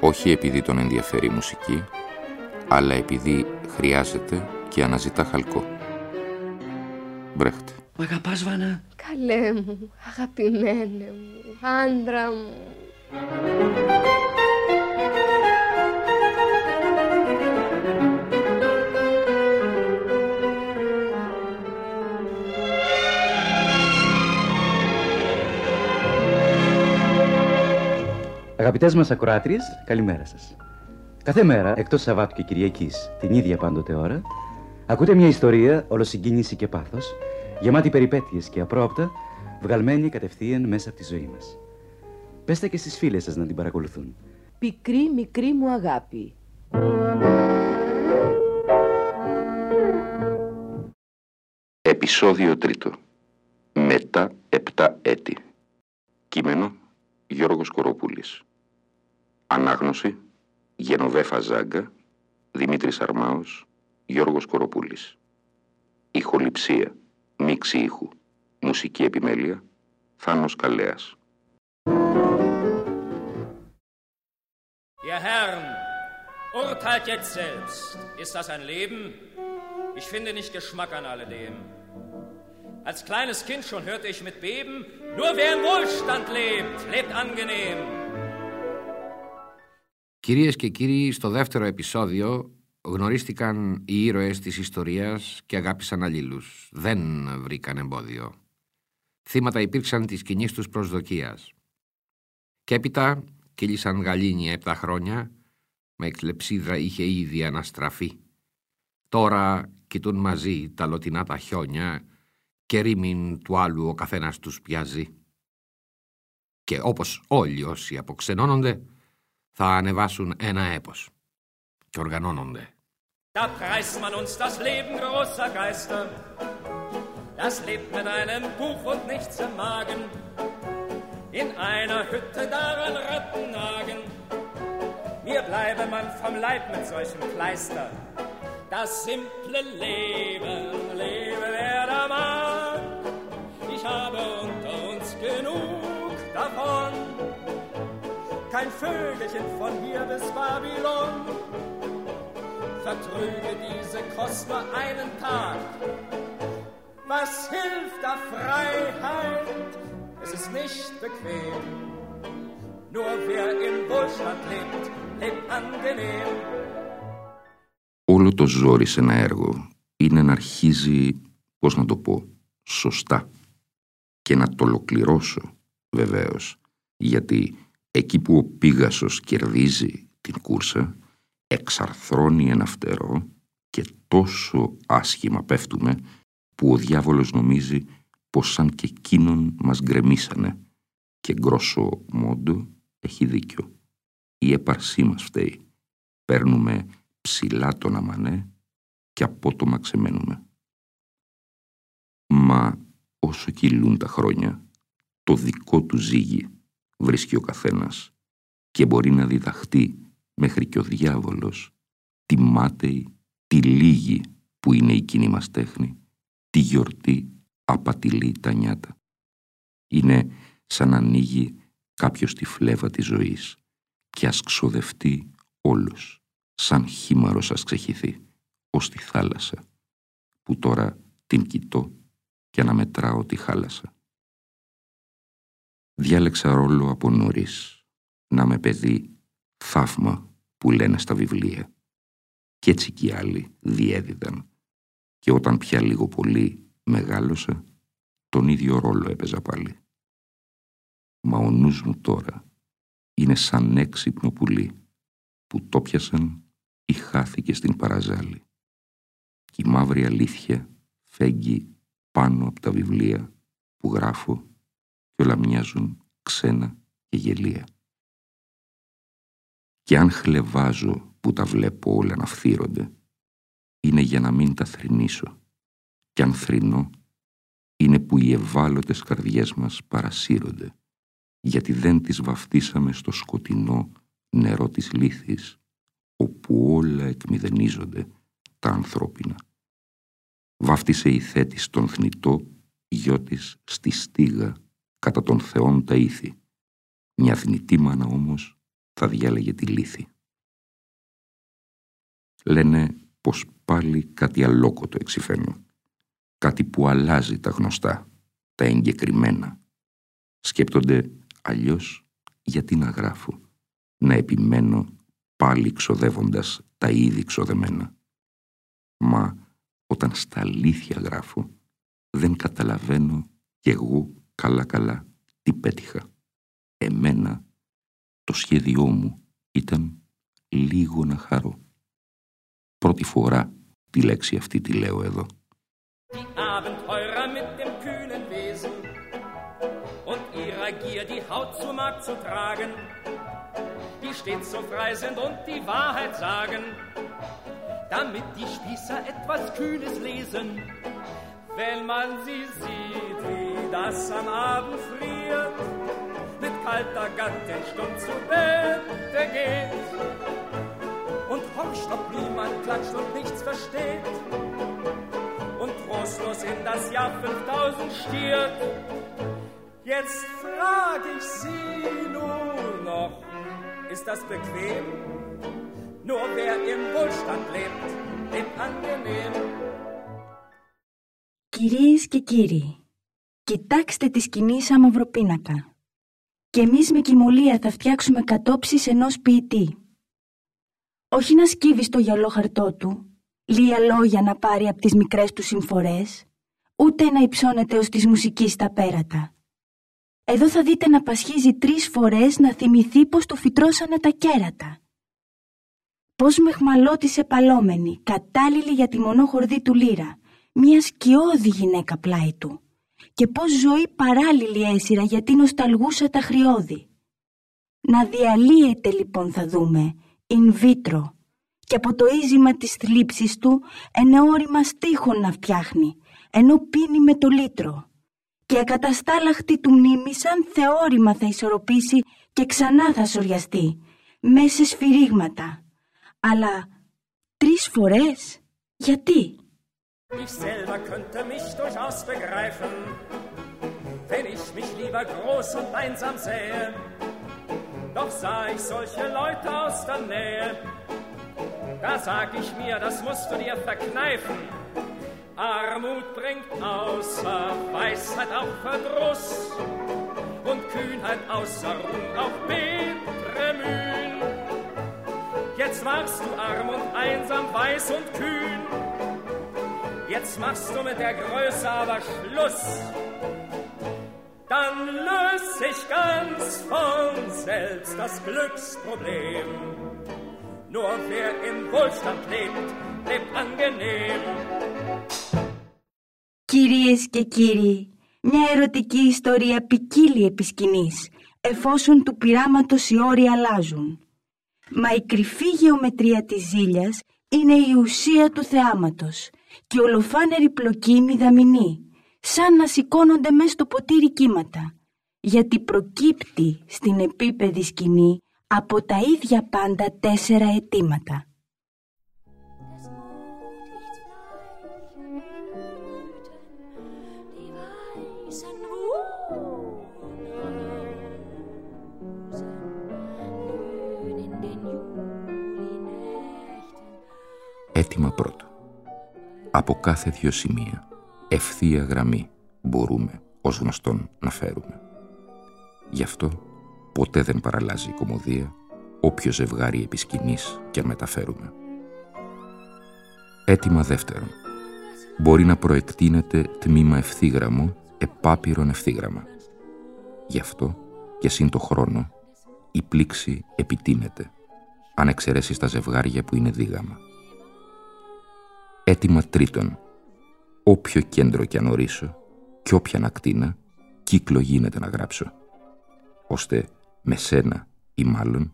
όχι επειδή τον ενδιαφέρει η μουσική, αλλά επειδή χρειάζεται και αναζητά χαλκό. Μπρέχτε. Μ' αγαπάς, Βάνα; Καλέ μου, αγαπημένε μου, άντρα μου. Αγαπητές μας ακροάτριες, καλημέρα σας. Κάθε μέρα, εκτός Σαββάτου και Κυριακής, την ίδια πάντοτε ώρα, ακούτε μια ιστορία ολοσυγκίνηση και πάθος, γεμάτη περιπέτειες και απρόπτα, βγαλμένη κατευθείαν μέσα από τη ζωή μας. Πέστε και στις φίλες σας να την παρακολουθούν. Πικρή μικρή μου αγάπη. Επισόδιο τρίτο. Μετά επτά έτη. Κείμενο Γιώργος Κοροπούλης. Ανάγνωση Γενοβέφα Ζάγκα, Δημήτρης Αρμάος, Γιώργος Κοροπούλης. Ηχοληψία, μίξη ήχου, μουσική επιμέλεια, Θάνος Καλέας. Ihr Herren, urteilt jetzt selbst. Ist das ein Leben? Ich finde nicht Geschmack an alledem. Als kleines Kind schon hörte ich mit Beben, nur wer im Wohlstand lebt, lebt angenehm. Κυρίες και κύριοι, στο δεύτερο επεισόδιο γνωρίστηκαν οι ήρωες της ιστορίας και αγάπησαν αλλήλους. Δεν βρήκαν εμπόδιο. Θύματα υπήρξαν της κοινής τους προσδοκίας. Και έπειτα κύλησαν γαλήνια επτά χρόνια, με κλεψίδρα είχε ήδη αναστραφεί. Τώρα κοιτούν μαζί τα λωτινά τα χιόνια και ρήμην του άλλου ο καθένας τους πιάζει. Και όπως όλοι όσοι αποξενώνονται, θα ανεβάσουν ένα έπος και οργανώνονται. Da preist man uns das Leben großer Geister. Das lebt mit einem Buch und nichts im Magen. In einer Hütte daran Ratten nagen. Mir bleibe man vom Leib mit solchem Kleister. Das simple Leben, lebe wer Kein Vögelchen von hier bis Babylon vertrüge diese Kost nur einen Tag. Was hilft da Freiheit? Es ist nicht bequem. Nur wer im Wohlstand lebt, lebt angenehm. Όλο το ζόρι σε ένα έργο είναι να αρχίζει, πώς να το πω, σωστά και να το ολοκληρώσω βεβαίως, γιατί εκεί που ο Πίγασος κερδίζει την κούρσα, εξαρθρώνει ένα φτερό και τόσο άσχημα πέφτουμε που ο διάβολος νομίζει πως σαν και εκείνον μας γκρεμίσανε και γκρόσο μόντο έχει δίκιο. Η έπαρσή μας φταίει. Παίρνουμε ψηλά τον αμανέ και απότομα ξεμένουμε. Μα όσο κυλούν τα χρόνια, το δικό του ζύγι βρίσκει ο καθένας και μπορεί να διδαχτεί μέχρι και ο διάβολος τη μάταιη, τη λίγη που είναι η κοινή μας τέχνη, τη γιορτή απατηλεί τα νιάτα. Είναι σαν να ανοίγει κάποιος τη φλέβα της ζωής και ας ξοδευτεί όλος, σαν χήμαρος ας ξεχυθεί, ως τη θάλασσα, που τώρα την κοιτώ και αναμετράω τη χάλασα. Διάλεξα ρόλο από νωρίς, να με παιδί θαύμα που λένε στα βιβλία. Κι έτσι κι οι άλλοι διέδιδαν. Και όταν πια λίγο πολύ μεγάλωσα, τον ίδιο ρόλο έπαιζα πάλι. Μα ο νους μου τώρα είναι σαν έξυπνο πουλί που το πιασαν ή χάθηκε στην παραζάλη. Κι η μαύρη αλήθεια φέγγει πάνω από τα βιβλία που γράφω και όλα μοιάζουν ξένα και γελία. Και αν χλεβάζω που τα βλέπω όλα να φθύρονται είναι για να μην τα θρυνήσω κι αν θρυνώ είναι που οι ευάλωτες καρδιές μας παρασύρονται γιατί δεν τις βαφτίσαμε στο σκοτεινό νερό της λύθης όπου όλα εκμηδενίζονται τα ανθρώπινα. Βάφτισε η θέτης τον θνητό γιο της στη στίγα κατά των θεών τα ήθη. Μια θνητή μάνα όμως θα διάλεγε τη λύθη. Λένε πως πάλι κάτι αλόκοτο εξηφαίνω. Κάτι που αλλάζει τα γνωστά, τα εγκεκριμένα. Σκέπτονται αλλιώς γιατί να γράφω, να επιμένω πάλι ξοδεύοντας τα ήδη ξοδεμένα. Μα όταν στα αλήθεια γράφω, δεν καταλαβαίνω κι εγώ καλά-καλά τι πέτυχα. Εμένα το σχέδιό μου ήταν λίγο να χαρώ. Πρώτη φορά τη λέξη αυτή τη λέω εδώ. Die Abenteurer mit dem kühnen Wesen und ihrer Gier die Haut zu Markt zu tragen, die stets so frei sind und die Wahrheit sagen, damit die Spießer etwas Kühnes lesen, wenn man sie sieht, wie was am Abend friert, mit kalter Gattin stumm zu Bette geht und horcht, ob niemand klatscht und nichts versteht und trostlos in das Jahr 5000 stiert. Jetzt frag ich Sie nur noch, ist das bequem? Nur wer im Wohlstand lebt, lebt angenehm. Kiris Kikiri. Κοιτάξτε τη σκηνή σαν μαυροπίνακα. Και εμείς με κοιμωλία θα φτιάξουμε κατόψεις ενός ποιητή. Όχι να σκύβει στο γυαλό χαρτό του, λία λόγια να πάρει από τις μικρές του συμφορές, ούτε να υψώνεται ως της μουσικής τα πέρατα. Εδώ θα δείτε να πασχίζει τρεις φορές να θυμηθεί πως του φυτρώσανε τα κέρατα. Πώς με χμαλώτησε παλόμενη, κατάλληλη για τη μονόχορδη του λύρα, μια σκιώδη γυναίκα πλάι του και πώς ζωή παράλληλη έσυρα γιατί νοσταλγούσα τα χρειώδη. Να διαλύεται λοιπόν θα δούμε, in vitro, και από το ίζημα της θλίψης του ενεώρημα στίχων να φτιάχνει, ενώ πίνει με το λίτρο. Και ακαταστάλαχτη του μνήμη σαν θεώρημα θα ισορροπήσει και ξανά θα σοριαστεί, μέσα σφυρίγματα. Αλλά τρεις φορές, γιατί; Ich selber könnte mich durchaus begreifen, wenn ich mich lieber groß und einsam sähe. Doch sah ich solche Leute aus der Nähe, da sag ich mir, das musst du dir verkneifen. Armut bringt außer Weisheit auch Verdruss und Kühnheit außer Ruhm auch bittere Mühen. Jetzt warst du arm und einsam, weiß und kühn. Jetzt machst du mit der Größe aber Schluss. Dann löst sich ganz von selbst das Glücksproblem. Nur wer im Wohlstand lebt, lebt angenehm. Κυρίες και κύριοι, μια ερωτική ιστορία ποικίλει επί σκηνής, εφόσον του πειράματος οι όροι αλλάζουν. Μα η κρυφή γεωμετρία της ζήλιας είναι η ουσία του θεάματος και ολοφάνερη πλοκή μηδαμινή, σαν να σηκώνονται μέσα στο ποτήρι κύματα, γιατί προκύπτει στην επίπεδη σκηνή από τα ίδια πάντα τέσσερα αιτήματα. Έτοιμα πρώτο. Από κάθε δύο σημεία, ευθεία γραμμή, μπορούμε, ως γνωστόν, να φέρουμε. Γι' αυτό ποτέ δεν παραλλάζει η κομμωδία, όποιο ζευγάρι επισκηνής και αν μεταφέρουμε. Έτοιμα δεύτερον. Μπορεί να προεκτείνεται τμήμα ευθύγραμμο επάπειρον ευθύγραμμα. Γι' αυτό και σύν το χρόνο η πλήξη επιτείνεται, αν εξαιρέσεις τα ζευγάρια που είναι δίγαμα. Έτοιμα τρίτον. Όποιο κέντρο κι αν ορίσω και όποια ακτίνα, κύκλο γίνεται να γράψω. Ώστε με σένα ή μάλλον,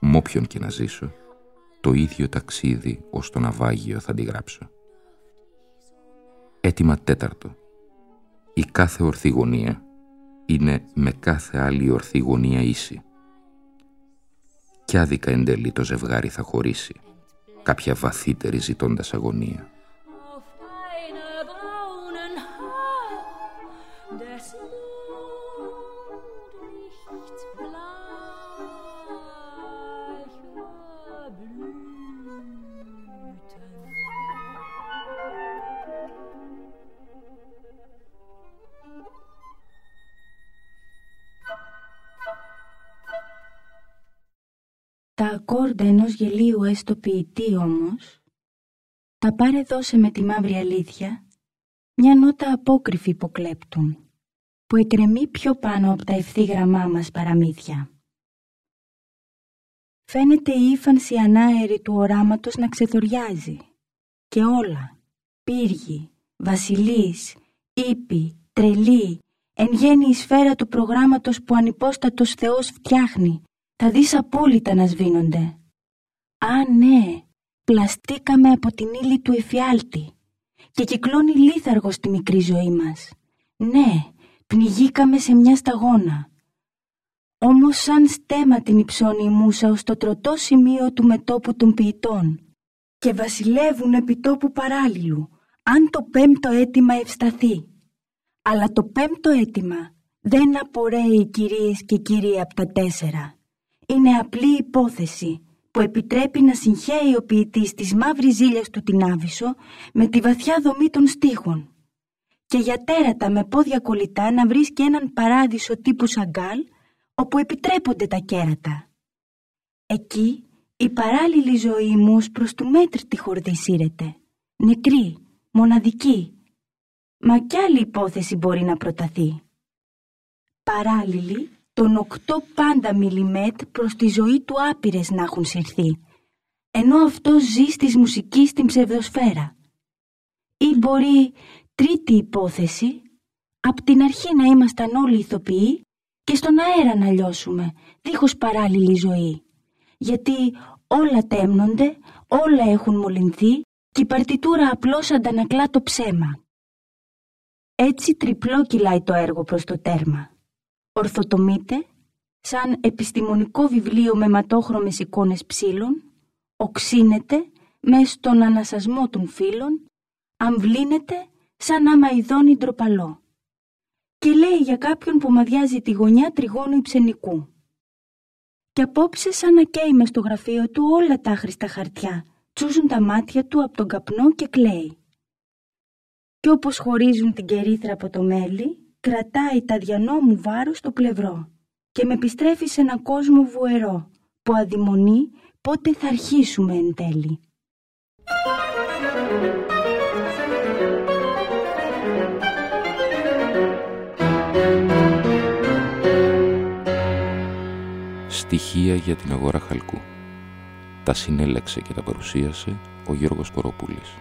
μ' όποιον και να ζήσω, το ίδιο ταξίδι ως το ναυάγιο θα αντιγράψω. Έτοιμα τέταρτο. Η κάθε ορθή γωνία είναι με κάθε άλλη ορθή γωνία ίση. Κι άδικα εν τέλει το ζευγάρι θα χωρίσει, κάποια βαθύτερη ζητώντας αγωνία. Τα ακόρντα ενός γελίου έστω ποιητή όμως, τα πάρε δώσε με τη μαύρη αλήθεια, μια νότα απόκριφη υποκλέπτουν, που εκρεμεί πιο πάνω από τα ευθύγραμμά μας παραμύθια. Φαίνεται η ύφανση ανάερη του οράματος να ξεθοριάζει και όλα, πύργοι, βασιλείς, ύπη, τρελή, εν γέννη η σφαίρα του προγράμματος που ανυπόστατος Θεός φτιάχνει θα δεις απόλυτα να σβήνονται. Α, ναι, πλαστήκαμε από την ύλη του εφιάλτη και κυκλώνει λίθαργος στη μικρή ζωή μας. Ναι, πνιγήκαμε σε μια σταγόνα. Όμως σαν στέμα την υψώνει η μουσα ως το τροτό σημείο του μετόπου των ποιητών και βασιλεύουν επί τόπου παράλληλου, αν το πέμπτο αίτημα ευσταθεί. Αλλά το πέμπτο αίτημα δεν απορρέει κυρίες και κύριοι από τα τέσσερα είναι απλή υπόθεση που επιτρέπει να συγχαίει ο ποιητής της μαύρης ζήλιας του την Άβυσσο με τη βαθιά δομή των στίχων. Και για τέρατα με πόδια κολλητά να βρίσκει έναν παράδεισο τύπου σαγκάλ όπου επιτρέπονται τα κέρατα. Εκεί η παράλληλη ζωή μους ως προς του μέτρη χορδή σύρεται. Νεκρή, μοναδική. Μα κι άλλη υπόθεση μπορεί να προταθεί. Παράλληλη τον οκτώ πάντα μιλιμέτ προς τη ζωή του άπειρες να έχουν συρθεί, ενώ αυτό ζει στις μουσικής στην ψευδοσφαίρα. Ή μπορεί τρίτη υπόθεση, απ' την αρχή να ήμασταν όλοι ηθοποιοί και στον αέρα να λιώσουμε, δίχως παράλληλη ζωή. Γιατί όλα τέμνονται, όλα έχουν μολυνθεί και η παρτιτούρα απλώς αντανακλά το ψέμα. Έτσι τριπλό κυλάει το έργο προς το τέρμα ορθοτομείται σαν επιστημονικό βιβλίο με ματόχρωμες εικόνες ψήλων, οξύνεται μέσα στον ανασασμό των φύλων, αμβλύνεται σαν άμα ειδώνει ντροπαλό. Και λέει για κάποιον που μαδιάζει τη γωνιά τριγώνου υψενικού. Και απόψε σαν να καίει μες στο γραφείο του όλα τα άχρηστα χαρτιά, τσούζουν τα μάτια του από τον καπνό και κλαίει. Και όπως χωρίζουν την κερίθρα από το μέλι, κρατάει τα διανόμου βάρος στο πλευρό και με επιστρέφει σε έναν κόσμο βουερό που αδειμονεί πότε θα αρχίσουμε εν τέλει. Στοιχεία για την αγορά χαλκού. Τα συνέλεξε και τα παρουσίασε ο Γιώργος Κοροπούλης.